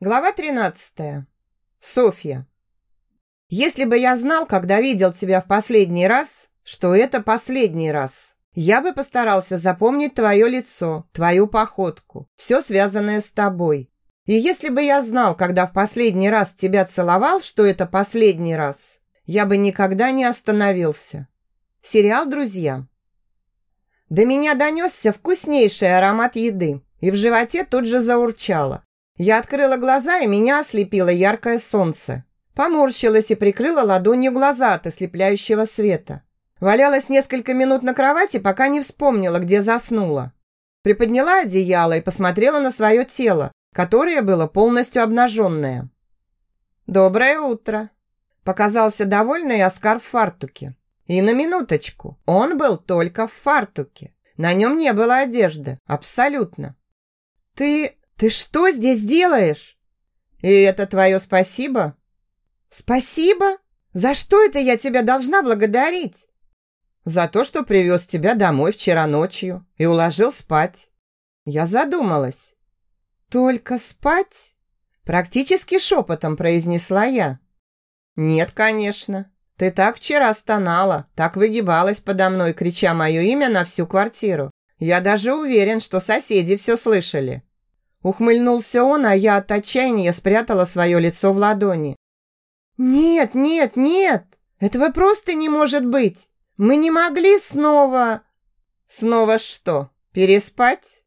Глава 13. Софья. Если бы я знал, когда видел тебя в последний раз, что это последний раз, я бы постарался запомнить твое лицо, твою походку, все связанное с тобой. И если бы я знал, когда в последний раз тебя целовал, что это последний раз, я бы никогда не остановился. Сериал «Друзья». До меня донесся вкуснейший аромат еды, и в животе тут же заурчало. Я открыла глаза, и меня ослепило яркое солнце. Поморщилась и прикрыла ладонью глаза от ослепляющего света. Валялась несколько минут на кровати, пока не вспомнила, где заснула. Приподняла одеяло и посмотрела на свое тело, которое было полностью обнаженное. «Доброе утро!» Показался довольный Оскар в фартуке. И на минуточку, он был только в фартуке. На нем не было одежды, абсолютно. «Ты «Ты что здесь делаешь?» «И это твое спасибо?» «Спасибо? За что это я тебя должна благодарить?» «За то, что привез тебя домой вчера ночью и уложил спать». Я задумалась. «Только спать?» Практически шепотом произнесла я. «Нет, конечно. Ты так вчера стонала, так выгибалась подо мной, крича мое имя на всю квартиру. Я даже уверен, что соседи все слышали». Ухмыльнулся он, а я от отчаяния спрятала свое лицо в ладони. «Нет, нет, нет! Этого просто не может быть! Мы не могли снова...» «Снова что, переспать?»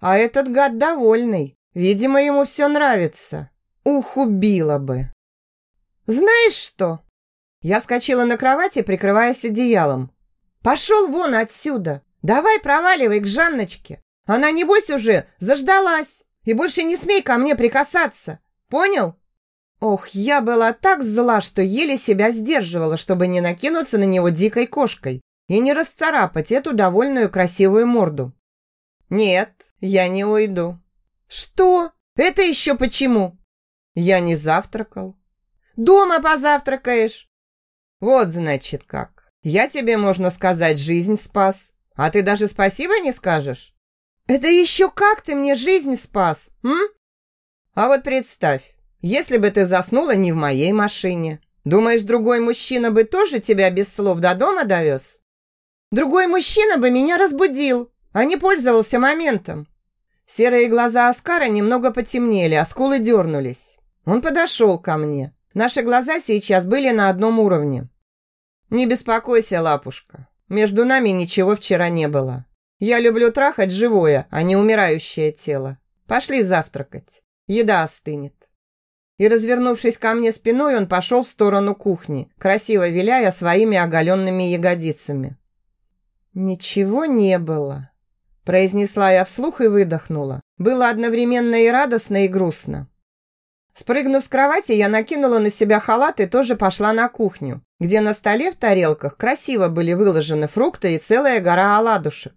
«А этот гад довольный. Видимо, ему все нравится. Ух, убила бы!» «Знаешь что?» Я вскочила на кровати, прикрываясь одеялом. «Пошел вон отсюда! Давай проваливай к Жанночке! Она, небось, уже заждалась!» И больше не смей ко мне прикасаться. Понял? Ох, я была так зла, что еле себя сдерживала, чтобы не накинуться на него дикой кошкой и не расцарапать эту довольную красивую морду. Нет, я не уйду. Что? Это еще почему? Я не завтракал. Дома позавтракаешь. Вот, значит, как. Я тебе, можно сказать, жизнь спас. А ты даже спасибо не скажешь? «Это еще как ты мне жизнь спас, м?» «А вот представь, если бы ты заснула не в моей машине, думаешь, другой мужчина бы тоже тебя без слов до дома довез?» «Другой мужчина бы меня разбудил, а не пользовался моментом». Серые глаза Оскара немного потемнели, а скулы дернулись. Он подошел ко мне. Наши глаза сейчас были на одном уровне. «Не беспокойся, лапушка. Между нами ничего вчера не было. Я люблю трахать живое, а не умирающее тело. Пошли завтракать. Еда остынет. И, развернувшись ко мне спиной, он пошел в сторону кухни, красиво виляя своими оголенными ягодицами. «Ничего не было», – произнесла я вслух и выдохнула. Было одновременно и радостно, и грустно. Спрыгнув с кровати, я накинула на себя халат и тоже пошла на кухню, где на столе в тарелках красиво были выложены фрукты и целая гора оладушек.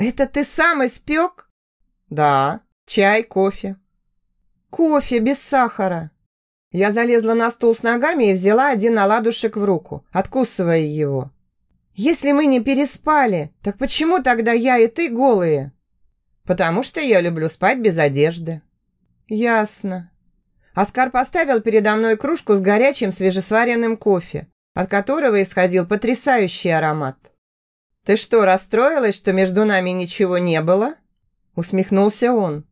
«Это ты сам испек?» «Да, чай, кофе». «Кофе без сахара». Я залезла на стул с ногами и взяла один оладушек в руку, откусывая его. «Если мы не переспали, так почему тогда я и ты голые?» «Потому что я люблю спать без одежды». «Ясно». Оскар поставил передо мной кружку с горячим свежесваренным кофе, от которого исходил потрясающий аромат. «Ты что, расстроилась, что между нами ничего не было?» Усмехнулся он.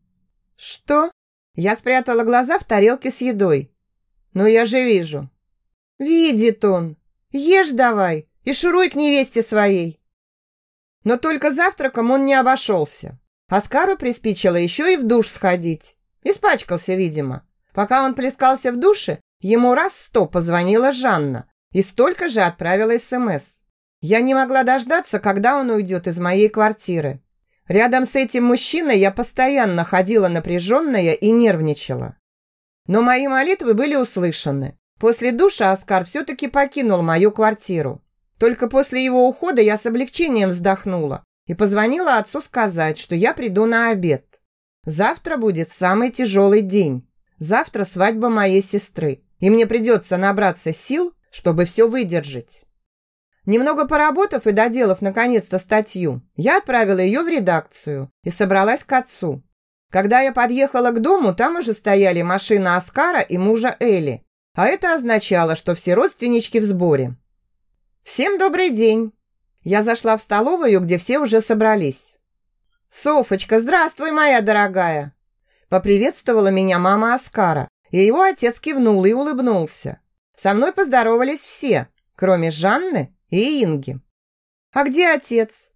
«Что?» Я спрятала глаза в тарелке с едой. «Ну, я же вижу». «Видит он. Ешь давай и шуруй к невесте своей». Но только завтраком он не обошелся. Оскару приспичило еще и в душ сходить. Испачкался, видимо. Пока он плескался в душе, ему раз сто позвонила Жанна и столько же отправила СМС. Я не могла дождаться, когда он уйдет из моей квартиры. Рядом с этим мужчиной я постоянно ходила напряженная и нервничала. Но мои молитвы были услышаны. После душа Оскар все-таки покинул мою квартиру. Только после его ухода я с облегчением вздохнула и позвонила отцу сказать, что я приду на обед. Завтра будет самый тяжелый день. Завтра свадьба моей сестры, и мне придется набраться сил, чтобы все выдержать. Немного поработав и доделав наконец-то статью, я отправила ее в редакцию и собралась к отцу. Когда я подъехала к дому, там уже стояли машина Оскара и мужа Элли, а это означало, что все родственнички в сборе. «Всем добрый день!» Я зашла в столовую, где все уже собрались. «Софочка, здравствуй, моя дорогая!» Поприветствовала меня мама Оскара, и его отец кивнул и улыбнулся. Со мной поздоровались все, кроме Жанны и Инги. «А где отец?»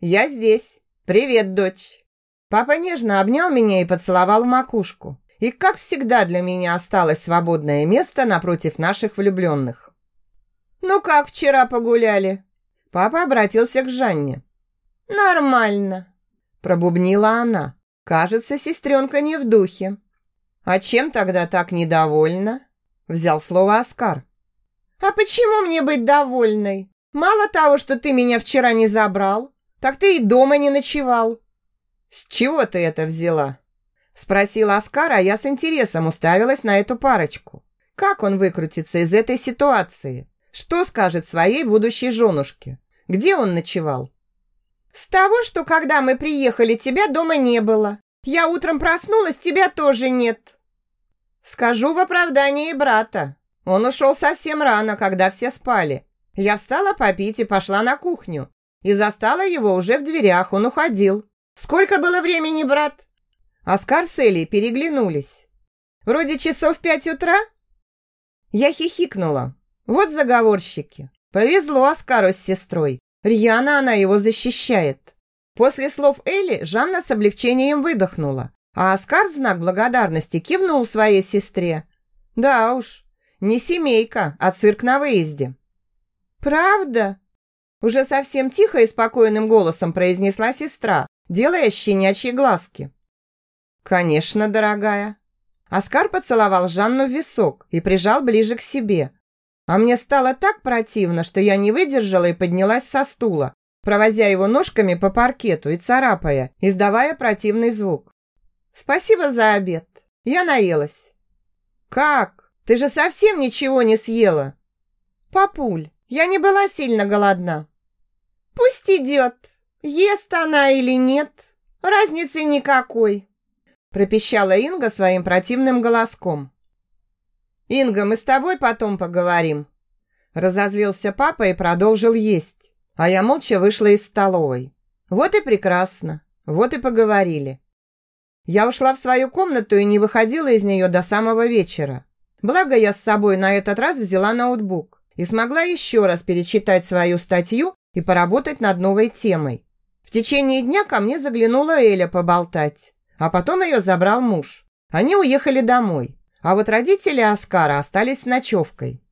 «Я здесь. Привет, дочь!» Папа нежно обнял меня и поцеловал в макушку. И, как всегда, для меня осталось свободное место напротив наших влюбленных. «Ну как вчера погуляли?» Папа обратился к Жанне. «Нормально», – пробубнила она. «Кажется, сестренка не в духе». «А чем тогда так недовольна?» – взял слово Оскар. «А почему мне быть довольной? Мало того, что ты меня вчера не забрал, так ты и дома не ночевал». «С чего ты это взяла?» Спросила Оскар, а я с интересом уставилась на эту парочку. Как он выкрутится из этой ситуации? Что скажет своей будущей женушке? Где он ночевал? С того, что когда мы приехали, тебя дома не было. Я утром проснулась, тебя тоже нет. Скажу в оправдании брата. Он ушел совсем рано, когда все спали. Я встала попить и пошла на кухню. И застала его уже в дверях, он уходил. Сколько было времени, брат? Оскар с Элей переглянулись. Вроде часов пять утра? Я хихикнула. Вот заговорщики. Повезло Оскару с сестрой. Рьяно она его защищает. После слов Элли Жанна с облегчением выдохнула, а Оскар в знак благодарности кивнул своей сестре. Да уж, не семейка, а цирк на выезде. «Правда?» Уже совсем тихо и спокойным голосом произнесла сестра, делая щенячьи глазки. «Конечно, дорогая». Оскар поцеловал Жанну в висок и прижал ближе к себе, а мне стало так противно, что я не выдержала и поднялась со стула, провозя его ножками по паркету и царапая, издавая противный звук. «Спасибо за обед. Я наелась». «Как? Ты же совсем ничего не съела?» «Папуль, я не была сильно голодна». «Пусть идет. Ест она или нет, разницы никакой», пропищала Инга своим противным голоском. «Инга, мы с тобой потом поговорим». Разозлился папа и продолжил есть, а я молча вышла из столовой. Вот и прекрасно, вот и поговорили. Я ушла в свою комнату и не выходила из нее до самого вечера. Благо я с собой на этот раз взяла ноутбук и смогла еще раз перечитать свою статью и поработать над новой темой. В течение дня ко мне заглянула Эля поболтать, а потом ее забрал муж. Они уехали домой. А вот родители Оскара остались с ночевкой.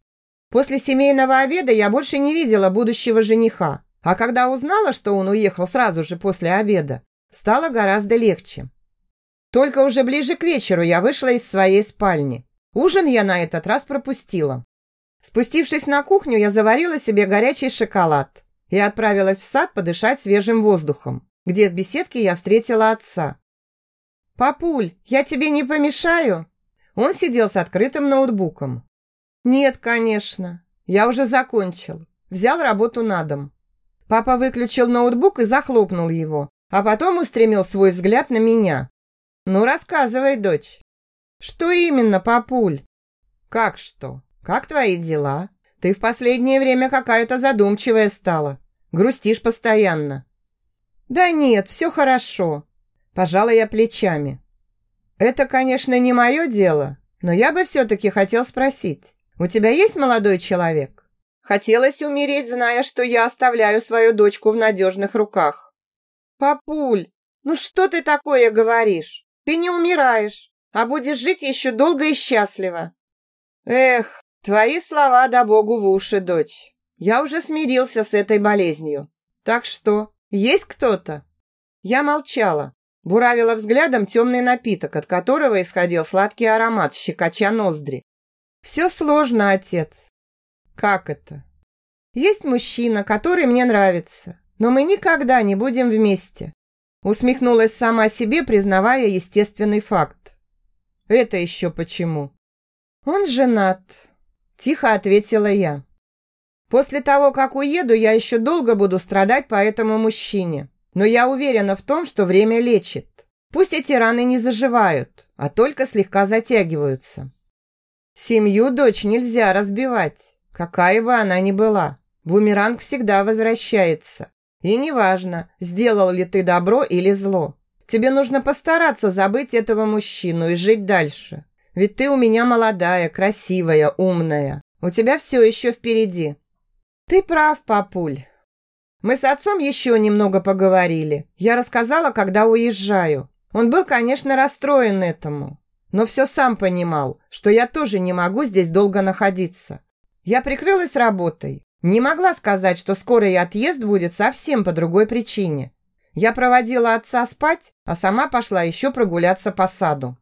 После семейного обеда я больше не видела будущего жениха, а когда узнала, что он уехал сразу же после обеда, стало гораздо легче. Только уже ближе к вечеру я вышла из своей спальни. Ужин я на этот раз пропустила. Спустившись на кухню, я заварила себе горячий шоколад и отправилась в сад подышать свежим воздухом, где в беседке я встретила отца. «Папуль, я тебе не помешаю?» Он сидел с открытым ноутбуком. «Нет, конечно. Я уже закончил. Взял работу на дом». Папа выключил ноутбук и захлопнул его, а потом устремил свой взгляд на меня. «Ну, рассказывай, дочь». «Что именно, папуль?» «Как что? Как твои дела? Ты в последнее время какая-то задумчивая стала. Грустишь постоянно». «Да нет, все хорошо». Пожала я плечами. «Это, конечно, не мое дело, но я бы все-таки хотел спросить. У тебя есть молодой человек?» Хотелось умереть, зная, что я оставляю свою дочку в надежных руках. «Папуль, ну что ты такое говоришь? Ты не умираешь, а будешь жить еще долго и счастливо». «Эх, твои слова да богу в уши, дочь. Я уже смирился с этой болезнью. Так что, есть кто-то?» Я молчала, буравила взглядом темный напиток, от которого исходил сладкий аромат, щекоча ноздри. «Все сложно, отец». «Как это?» «Есть мужчина, который мне нравится, но мы никогда не будем вместе». Усмехнулась сама себе, признавая естественный факт. «Это еще почему?» «Он женат», – тихо ответила я. «После того, как уеду, я еще долго буду страдать по этому мужчине. Но я уверена в том, что время лечит. Пусть эти раны не заживают, а только слегка затягиваются. Семью дочь нельзя разбивать, какая бы она ни была. Бумеранг всегда возвращается. И неважно, сделал ли ты добро или зло. Тебе нужно постараться забыть этого мужчину и жить дальше. Ведь ты у меня молодая, красивая, умная. У тебя все еще впереди. Ты прав, папуль. Мы с отцом еще немного поговорили. Я рассказала, когда уезжаю. Он был, конечно, расстроен этому. Но все сам понимал, что я тоже не могу здесь долго находиться. Я прикрылась работой. Не могла сказать, что скорый отъезд будет совсем по другой причине. Я проводила отца спать, а сама пошла еще прогуляться по саду.